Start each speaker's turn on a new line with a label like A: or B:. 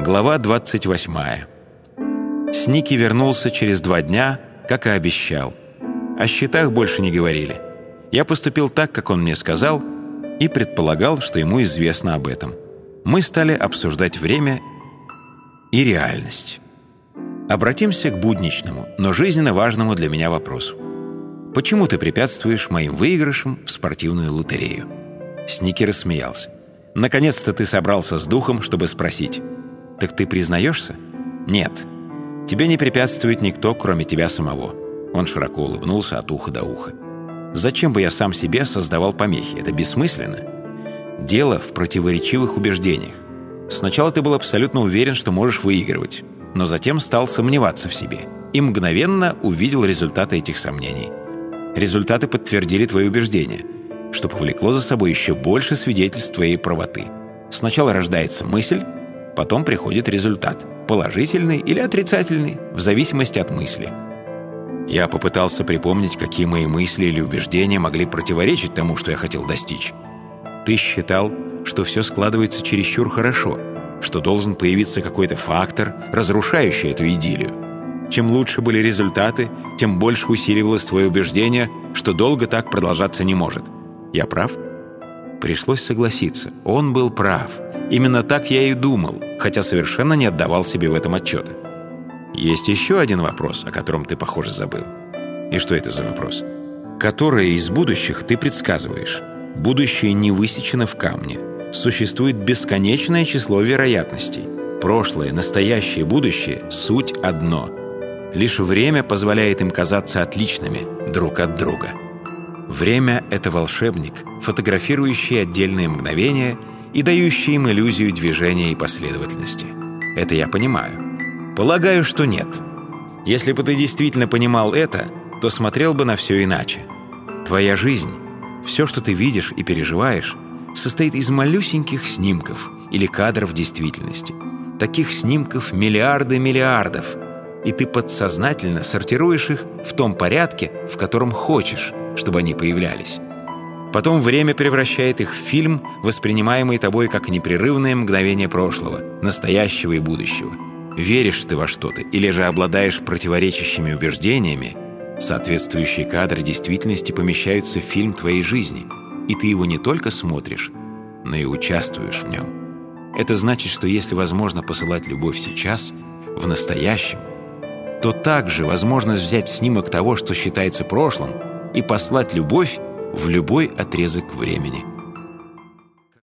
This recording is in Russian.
A: Глава 28. Сники вернулся через два дня, как и обещал. О счетах больше не говорили. Я поступил так, как он мне сказал, и предполагал, что ему известно об этом. Мы стали обсуждать время и реальность. Обратимся к будничному, но жизненно важному для меня вопросу. Почему ты препятствуешь моим выигрышам в спортивную лотерею? Сники рассмеялся. Наконец-то ты собрался с духом, чтобы спросить. Так ты признаешься? Нет. Тебе не препятствует никто, кроме тебя самого. Он широко улыбнулся от уха до уха. Зачем бы я сам себе создавал помехи? Это бессмысленно. Дело в противоречивых убеждениях. Сначала ты был абсолютно уверен, что можешь выигрывать, но затем стал сомневаться в себе и мгновенно увидел результаты этих сомнений. Результаты подтвердили твои убеждения, что повлекло за собой еще больше свидетельств твоей правоты. Сначала рождается мысль, потом приходит результат, положительный или отрицательный, в зависимости от мысли. Я попытался припомнить, какие мои мысли или убеждения могли противоречить тому, что я хотел достичь. Ты считал, что все складывается чересчур хорошо, что должен появиться какой-то фактор, разрушающий эту идиллию. Чем лучше были результаты, тем больше усиливалось твое убеждение, что долго так продолжаться не может. Я прав? Пришлось согласиться. Он был прав. Именно так я и думал, хотя совершенно не отдавал себе в этом отчета. Есть еще один вопрос, о котором ты, похоже, забыл. И что это за вопрос? Которое из будущих ты предсказываешь? Будущее не высечено в камне. Существует бесконечное число вероятностей. Прошлое, настоящее, будущее – суть одно – Лишь время позволяет им казаться отличными друг от друга. Время — это волшебник, фотографирующий отдельные мгновения и дающий им иллюзию движения и последовательности. Это я понимаю. Полагаю, что нет. Если бы ты действительно понимал это, то смотрел бы на все иначе. Твоя жизнь, все, что ты видишь и переживаешь, состоит из малюсеньких снимков или кадров действительности. Таких снимков миллиарды миллиардов — и ты подсознательно сортируешь их в том порядке, в котором хочешь, чтобы они появлялись. Потом время превращает их в фильм, воспринимаемый тобой как непрерывное мгновение прошлого, настоящего и будущего. Веришь ты во что-то или же обладаешь противоречащими убеждениями, соответствующие кадры действительности помещаются в фильм твоей жизни, и ты его не только смотришь, но и участвуешь в нем. Это значит, что если возможно посылать любовь сейчас, в настоящем, то также возможность взять снимок того, что считается прошлым, и послать любовь в любой отрезок времени –